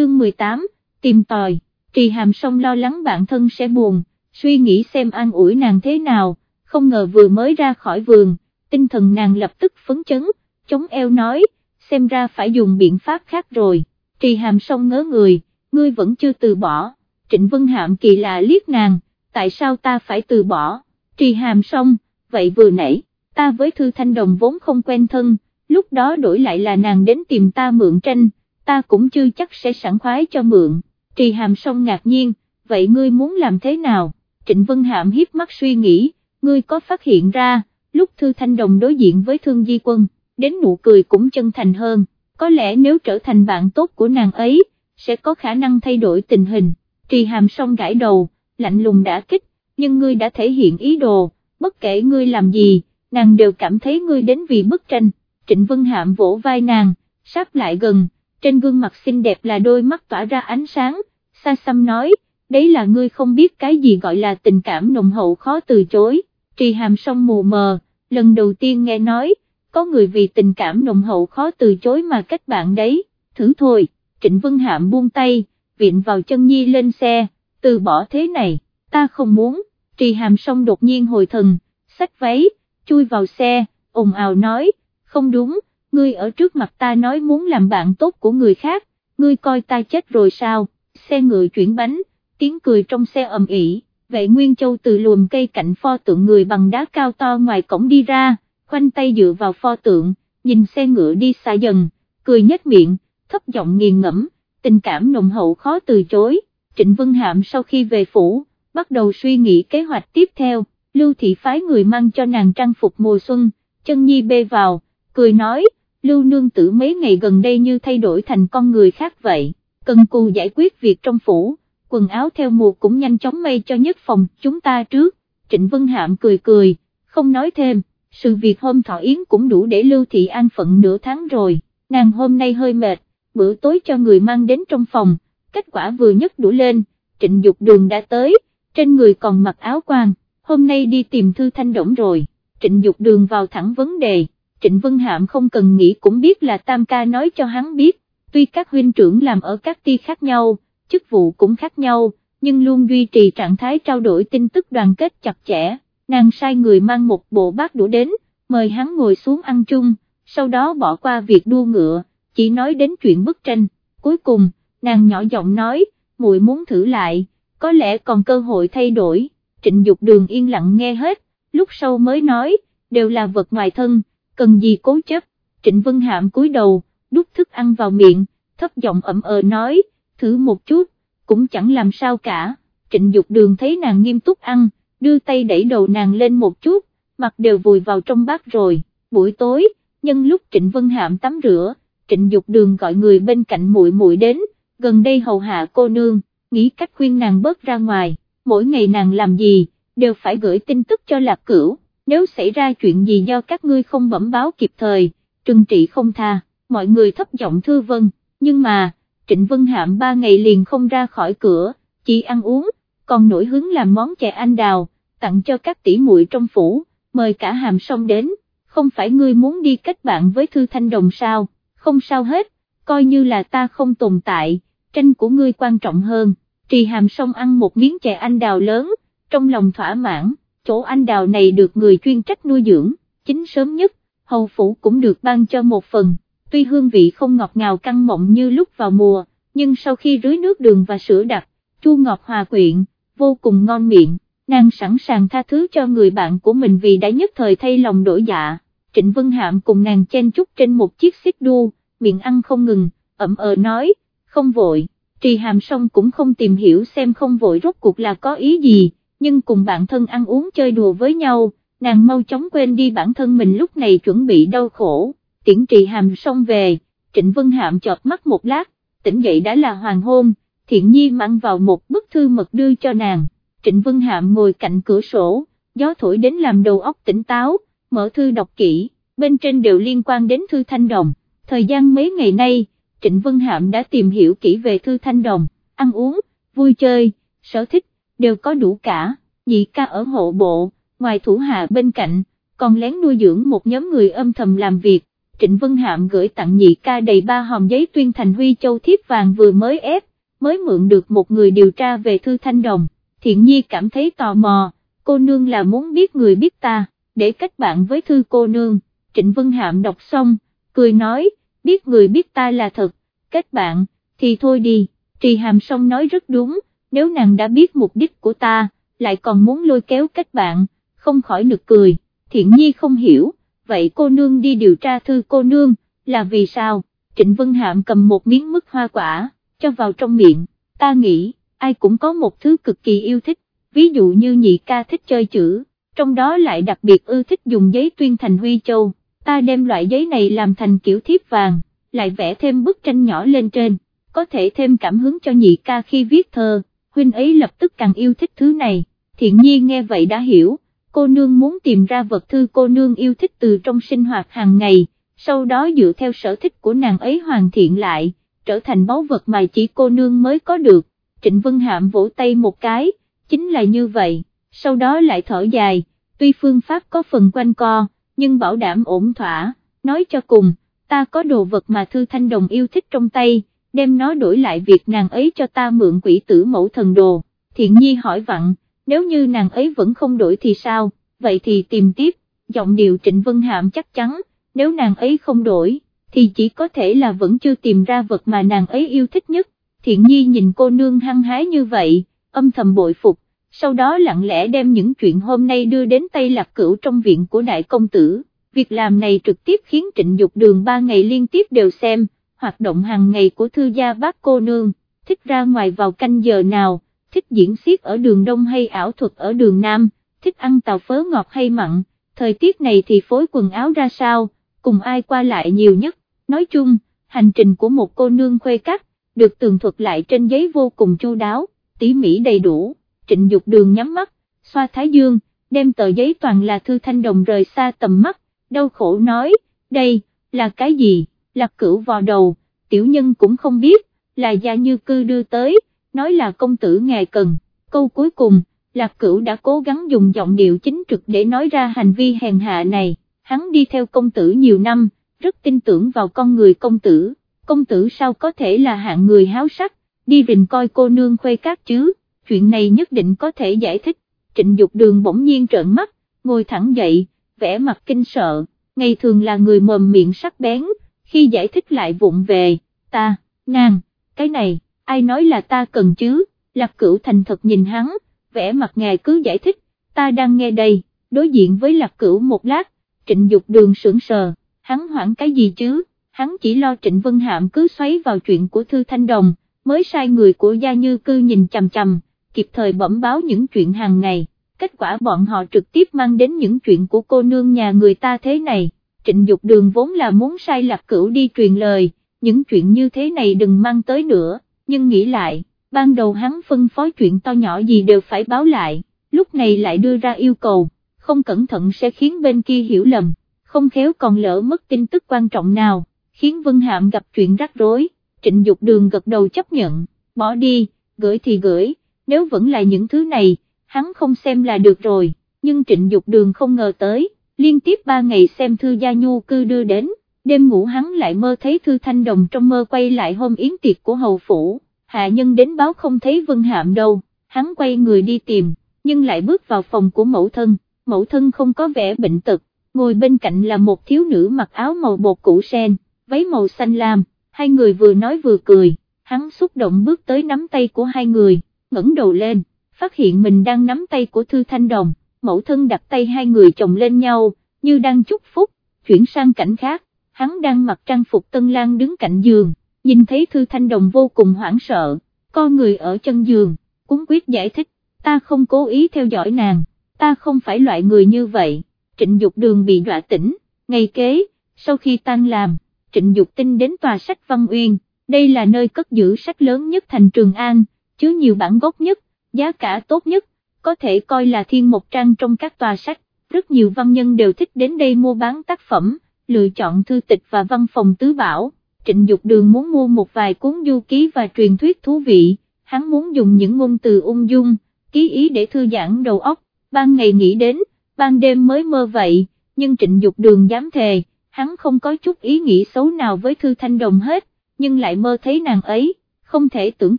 chương 18, tìm tòi, trì hàm xong lo lắng bản thân sẽ buồn, suy nghĩ xem an ủi nàng thế nào, không ngờ vừa mới ra khỏi vườn, tinh thần nàng lập tức phấn chấn, chống eo nói, xem ra phải dùng biện pháp khác rồi, trì hàm xong ngớ người, ngươi vẫn chưa từ bỏ, trịnh Vân Hạm kỳ lạ liếc nàng, tại sao ta phải từ bỏ, trì hàm xong, vậy vừa nãy, ta với Thư Thanh Đồng vốn không quen thân, lúc đó đổi lại là nàng đến tìm ta mượn tranh, ta cũng chưa chắc sẽ sẵn khoái cho mượn, trì hàm song ngạc nhiên, vậy ngươi muốn làm thế nào, Trịnh Vân Hạm hiếp mắt suy nghĩ, ngươi có phát hiện ra, lúc Thư Thanh Đồng đối diện với Thương Di Quân, đến nụ cười cũng chân thành hơn, có lẽ nếu trở thành bạn tốt của nàng ấy, sẽ có khả năng thay đổi tình hình, trì hàm song gãi đầu, lạnh lùng đã kích, nhưng ngươi đã thể hiện ý đồ, bất kể ngươi làm gì, nàng đều cảm thấy ngươi đến vì bức tranh, Trịnh Vân Hạm vỗ vai nàng, sắp lại gần, trên gương mặt xinh đẹp là đôi mắt tỏa ra ánh sáng, xa xăm nói, đấy là ngươi không biết cái gì gọi là tình cảm nồng hậu khó từ chối, trì hàm song mù mờ, lần đầu tiên nghe nói, có người vì tình cảm nồng hậu khó từ chối mà cách bạn đấy, thử thôi, Trịnh Vân Hạm buông tay, viện vào chân nhi lên xe, từ bỏ thế này, ta không muốn, trì hàm song đột nhiên hồi thần, xách váy, chui vào xe, ồn ào nói, không đúng, ngươi ở trước mặt ta nói muốn làm bạn tốt của người khác, ngươi coi ta chết rồi sao, xe ngựa chuyển bánh, tiếng cười trong xe ầm ĩ. vệ Nguyên Châu từ luồng cây cạnh pho tượng người bằng đá cao to ngoài cổng đi ra, khoanh tay dựa vào pho tượng, nhìn xe ngựa đi xa dần, cười nhếch miệng, thấp giọng nghiền ngẫm, tình cảm nồng hậu khó từ chối, Trịnh Vân Hạm sau khi về phủ, bắt đầu suy nghĩ kế hoạch tiếp theo, Lưu Thị phái người mang cho nàng trang phục mùa xuân, chân nhi bê vào, cười nói, Lưu Nương tử mấy ngày gần đây như thay đổi thành con người khác vậy, cần cù giải quyết việc trong phủ, quần áo theo mùa cũng nhanh chóng may cho nhất phòng chúng ta trước, Trịnh Vân Hạm cười cười, không nói thêm, sự việc hôm thọ yến cũng đủ để Lưu Thị an phận nửa tháng rồi, nàng hôm nay hơi mệt, bữa tối cho người mang đến trong phòng, kết quả vừa nhất đủ lên, Trịnh Dục Đường đã tới, trên người còn mặc áo quan, hôm nay đi tìm Thư Thanh Động rồi, Trịnh Dục Đường vào thẳng vấn đề. Trịnh Vân Hạm không cần nghĩ cũng biết là Tam Ca nói cho hắn biết, tuy các huynh trưởng làm ở các ti khác nhau, chức vụ cũng khác nhau, nhưng luôn duy trì trạng thái trao đổi tin tức đoàn kết chặt chẽ, nàng sai người mang một bộ bát đũa đến, mời hắn ngồi xuống ăn chung, sau đó bỏ qua việc đua ngựa, chỉ nói đến chuyện bức tranh, cuối cùng, nàng nhỏ giọng nói, muội muốn thử lại, có lẽ còn cơ hội thay đổi, trịnh dục đường yên lặng nghe hết, lúc sau mới nói, đều là vật ngoài thân cần gì cố chấp, Trịnh Vân Hạm cúi đầu, đút thức ăn vào miệng, thấp giọng ẩm ờ nói, thử một chút, cũng chẳng làm sao cả, Trịnh Dục Đường thấy nàng nghiêm túc ăn, đưa tay đẩy đầu nàng lên một chút, mặt đều vùi vào trong bát rồi, buổi tối, nhân lúc Trịnh Vân Hạm tắm rửa, Trịnh Dục Đường gọi người bên cạnh muội muội đến, gần đây hầu hạ cô nương, nghĩ cách khuyên nàng bớt ra ngoài, mỗi ngày nàng làm gì, đều phải gửi tin tức cho Lạc Cửu nếu xảy ra chuyện gì do các ngươi không bẩm báo kịp thời, trừng trị không tha, mọi người thấp giọng thư vân, nhưng mà, Trịnh Vân Hạm ba ngày liền không ra khỏi cửa, chỉ ăn uống, còn nổi hứng làm món chè anh đào, tặng cho các tỷ muội trong phủ, mời cả hàm sông đến, không phải ngươi muốn đi kết bạn với Thư Thanh Đồng sao, không sao hết, coi như là ta không tồn tại, tranh của ngươi quan trọng hơn, trì hàm sông ăn một miếng chè anh đào lớn, trong lòng thỏa mãn chỗ anh đào này được người chuyên trách nuôi dưỡng, chính sớm nhất, hầu phủ cũng được ban cho một phần, tuy hương vị không ngọt ngào căng mọng như lúc vào mùa, nhưng sau khi rưới nước đường và sữa đặc, chua ngọt hòa quyện, vô cùng ngon miệng, nàng sẵn sàng tha thứ cho người bạn của mình vì đã nhất thời thay lòng đổi dạ. Trịnh Vân Hạm cùng nàng chen chúc trên một chiếc xích đu, miệng ăn không ngừng, ẩm ờ nói, không vội, trì hàm xong cũng không tìm hiểu xem không vội rốt cuộc là có ý gì, nhưng cùng bạn thân ăn uống chơi đùa với nhau, nàng mau chóng quên đi bản thân mình lúc này chuẩn bị đau khổ, tiễn trì hàm xong về, Trịnh Vân Hạm chọt mắt một lát, tỉnh dậy đã là hoàng hôn, thiện nhi mang vào một bức thư mật đưa cho nàng, Trịnh Vân Hạm ngồi cạnh cửa sổ, gió thổi đến làm đầu óc tỉnh táo, mở thư đọc kỹ, bên trên đều liên quan đến thư thanh đồng, thời gian mấy ngày nay, Trịnh Vân Hạm đã tìm hiểu kỹ về thư thanh đồng, ăn uống, vui chơi, sở thích, đều có đủ cả, nhị ca ở hộ bộ, ngoài thủ hạ bên cạnh, còn lén nuôi dưỡng một nhóm người âm thầm làm việc, Trịnh Vân Hạm gửi tặng nhị ca đầy ba hòm giấy tuyên thành huy châu thiếp vàng vừa mới ép, mới mượn được một người điều tra về thư thanh đồng, thiện nhi cảm thấy tò mò, cô nương là muốn biết người biết ta, để kết bạn với thư cô nương, Trịnh Vân Hạm đọc xong, cười nói, biết người biết ta là thật, kết bạn, thì thôi đi, trì hàm song nói rất đúng, nếu nàng đã biết mục đích của ta, lại còn muốn lôi kéo kết bạn, không khỏi nực cười, thiện nhi không hiểu, vậy cô nương đi điều tra thư cô nương, là vì sao, Trịnh Vân Hạm cầm một miếng mứt hoa quả, cho vào trong miệng, ta nghĩ, ai cũng có một thứ cực kỳ yêu thích, ví dụ như nhị ca thích chơi chữ, trong đó lại đặc biệt ưa thích dùng giấy tuyên thành huy châu, ta đem loại giấy này làm thành kiểu thiếp vàng, lại vẽ thêm bức tranh nhỏ lên trên, có thể thêm cảm hứng cho nhị ca khi viết thơ, huynh ấy lập tức càng yêu thích thứ này, thiện Nhi nghe vậy đã hiểu, cô nương muốn tìm ra vật thư cô nương yêu thích từ trong sinh hoạt hàng ngày, sau đó dựa theo sở thích của nàng ấy hoàn thiện lại, trở thành báu vật mà chỉ cô nương mới có được, Trịnh Vân Hạm vỗ tay một cái, chính là như vậy, sau đó lại thở dài, tuy phương pháp có phần quanh co, nhưng bảo đảm ổn thỏa, nói cho cùng, ta có đồ vật mà Thư Thanh Đồng yêu thích trong tay, đem nó đổi lại việc nàng ấy cho ta mượn quỷ tử mẫu thần đồ, thiện nhi hỏi vặn, nếu như nàng ấy vẫn không đổi thì sao, vậy thì tìm tiếp, giọng điệu Trịnh Vân Hạm chắc chắn, nếu nàng ấy không đổi, thì chỉ có thể là vẫn chưa tìm ra vật mà nàng ấy yêu thích nhất, thiện nhi nhìn cô nương hăng hái như vậy, âm thầm bội phục, sau đó lặng lẽ đem những chuyện hôm nay đưa đến tay lạc cửu trong viện của đại công tử, việc làm này trực tiếp khiến trịnh dục đường ba ngày liên tiếp đều xem, hoạt động hàng ngày của thư gia bác cô nương, thích ra ngoài vào canh giờ nào, thích diễn xiết ở đường đông hay ảo thuật ở đường nam, thích ăn tàu phớ ngọt hay mặn, thời tiết này thì phối quần áo ra sao, cùng ai qua lại nhiều nhất, nói chung, hành trình của một cô nương khuê cắt, được tường thuật lại trên giấy vô cùng chu đáo, tỉ mỉ đầy đủ, trịnh dục đường nhắm mắt, xoa thái dương, đem tờ giấy toàn là thư thanh đồng rời xa tầm mắt, đau khổ nói, đây, là cái gì, lạc cửu vào đầu, tiểu nhân cũng không biết, là gia như cư đưa tới, nói là công tử ngài cần, câu cuối cùng, lạc cửu đã cố gắng dùng giọng điệu chính trực để nói ra hành vi hèn hạ này, hắn đi theo công tử nhiều năm, rất tin tưởng vào con người công tử, công tử sao có thể là hạng người háo sắc, đi rình coi cô nương khuê cát chứ, chuyện này nhất định có thể giải thích, trịnh dục đường bỗng nhiên trợn mắt, ngồi thẳng dậy, vẻ mặt kinh sợ, ngày thường là người mồm miệng sắc bén, khi giải thích lại vụng về, ta, nàng, cái này, ai nói là ta cần chứ, lạc cửu thành thật nhìn hắn, vẻ mặt ngài cứ giải thích, ta đang nghe đây, đối diện với lạc cửu một lát, trịnh dục đường sững sờ, hắn hoảng cái gì chứ, hắn chỉ lo trịnh vân hạm cứ xoáy vào chuyện của thư thanh đồng, mới sai người của gia như cư nhìn chằm chằm, kịp thời bẩm báo những chuyện hàng ngày, kết quả bọn họ trực tiếp mang đến những chuyện của cô nương nhà người ta thế này, trịnh dục đường vốn là muốn sai lạc cửu đi truyền lời, những chuyện như thế này đừng mang tới nữa, nhưng nghĩ lại, ban đầu hắn phân phối chuyện to nhỏ gì đều phải báo lại, lúc này lại đưa ra yêu cầu, không cẩn thận sẽ khiến bên kia hiểu lầm, không khéo còn lỡ mất tin tức quan trọng nào, khiến Vân Hạm gặp chuyện rắc rối, trịnh dục đường gật đầu chấp nhận, bỏ đi, gửi thì gửi, nếu vẫn là những thứ này, hắn không xem là được rồi, nhưng trịnh dục đường không ngờ tới, liên tiếp ba ngày xem thư gia nhu cư đưa đến, đêm ngủ hắn lại mơ thấy thư thanh đồng trong mơ quay lại hôm yến tiệc của hầu phủ, hạ nhân đến báo không thấy vân hạm đâu, hắn quay người đi tìm, nhưng lại bước vào phòng của mẫu thân, mẫu thân không có vẻ bệnh tật, ngồi bên cạnh là một thiếu nữ mặc áo màu bột củ sen, váy màu xanh lam, hai người vừa nói vừa cười, hắn xúc động bước tới nắm tay của hai người, ngẩng đầu lên, phát hiện mình đang nắm tay của Thư Thanh Đồng, mẫu thân đặt tay hai người chồng lên nhau, như đang chúc phúc, chuyển sang cảnh khác, hắn đang mặc trang phục tân lang đứng cạnh giường, nhìn thấy Thư Thanh Đồng vô cùng hoảng sợ, co người ở chân giường, cúng quyết giải thích, ta không cố ý theo dõi nàng, ta không phải loại người như vậy, trịnh dục đường bị đọa tỉnh, ngày kế, sau khi tan làm, trịnh dục tinh đến tòa sách Văn Uyên, đây là nơi cất giữ sách lớn nhất thành Trường An, chứa nhiều bản gốc nhất, giá cả tốt nhất, có thể coi là thiên một trang trong các tòa sách, rất nhiều văn nhân đều thích đến đây mua bán tác phẩm, lựa chọn thư tịch và văn phòng tứ bảo. Trịnh Dục Đường muốn mua một vài cuốn du ký và truyền thuyết thú vị, hắn muốn dùng những ngôn từ ung dung, ký ý để thư giãn đầu óc, ban ngày nghĩ đến, ban đêm mới mơ vậy, nhưng Trịnh Dục Đường dám thề, hắn không có chút ý nghĩ xấu nào với Thư Thanh Đồng hết, nhưng lại mơ thấy nàng ấy, không thể tưởng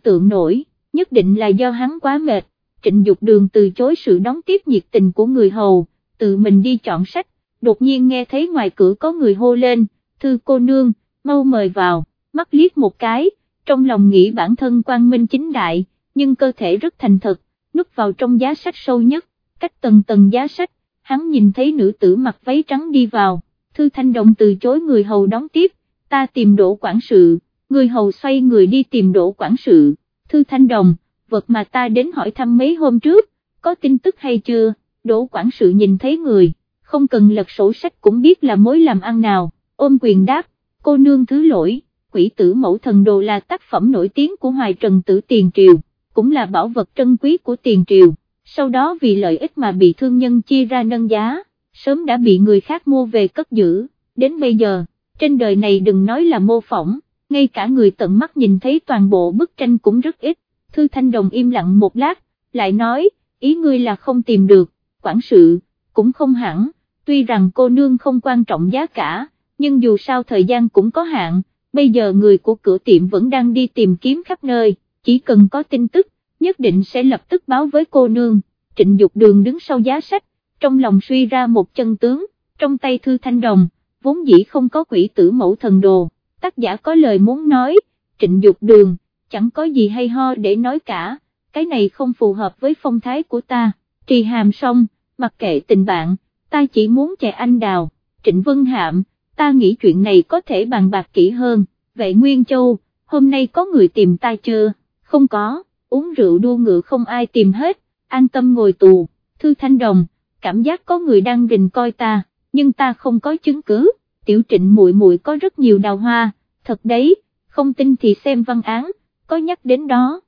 tượng nổi, nhất định là do hắn quá mệt, trịnh dục đường từ chối sự đón tiếp nhiệt tình của người hầu, tự mình đi chọn sách, đột nhiên nghe thấy ngoài cửa có người hô lên, thư cô nương, mau mời vào, mắt liếc một cái, trong lòng nghĩ bản thân quang minh chính đại, nhưng cơ thể rất thành thật, núp vào trong giá sách sâu nhất, cách tầng tầng giá sách, hắn nhìn thấy nữ tử mặc váy trắng đi vào, thư thanh đồng từ chối người hầu đón tiếp, ta tìm đỗ quản sự, người hầu xoay người đi tìm đỗ quản sự, thư thanh đồng, vật mà ta đến hỏi thăm mấy hôm trước, có tin tức hay chưa, đỗ quản sự nhìn thấy người, không cần lật sổ sách cũng biết là mối làm ăn nào, ôm quyền đáp, cô nương thứ lỗi, quỷ tử mẫu thần đồ là tác phẩm nổi tiếng của Hoài Trần Tử Tiền Triều, cũng là bảo vật trân quý của Tiền Triều, sau đó vì lợi ích mà bị thương nhân chia ra nâng giá, sớm đã bị người khác mua về cất giữ, đến bây giờ, trên đời này đừng nói là mô phỏng, ngay cả người tận mắt nhìn thấy toàn bộ bức tranh cũng rất ít, Thư Thanh Đồng im lặng một lát, lại nói, ý ngươi là không tìm được, quản sự, cũng không hẳn, tuy rằng cô nương không quan trọng giá cả, nhưng dù sao thời gian cũng có hạn, bây giờ người của cửa tiệm vẫn đang đi tìm kiếm khắp nơi, chỉ cần có tin tức, nhất định sẽ lập tức báo với cô nương, trịnh dục đường đứng sau giá sách, trong lòng suy ra một chân tướng, trong tay Thư Thanh Đồng, vốn dĩ không có quỷ tử mẫu thần đồ, tác giả có lời muốn nói, trịnh dục đường, chẳng có gì hay ho để nói cả, cái này không phù hợp với phong thái của ta, trì hàm xong, mặc kệ tình bạn, ta chỉ muốn chạy anh đào, trịnh vân hạm, ta nghĩ chuyện này có thể bàn bạc kỹ hơn, vậy Nguyên Châu, hôm nay có người tìm ta chưa, không có, uống rượu đua ngựa không ai tìm hết, an tâm ngồi tù, thư thanh đồng, cảm giác có người đang rình coi ta, nhưng ta không có chứng cứ, tiểu trịnh muội muội có rất nhiều đào hoa, thật đấy, không tin thì xem văn án có nhắc đến đó.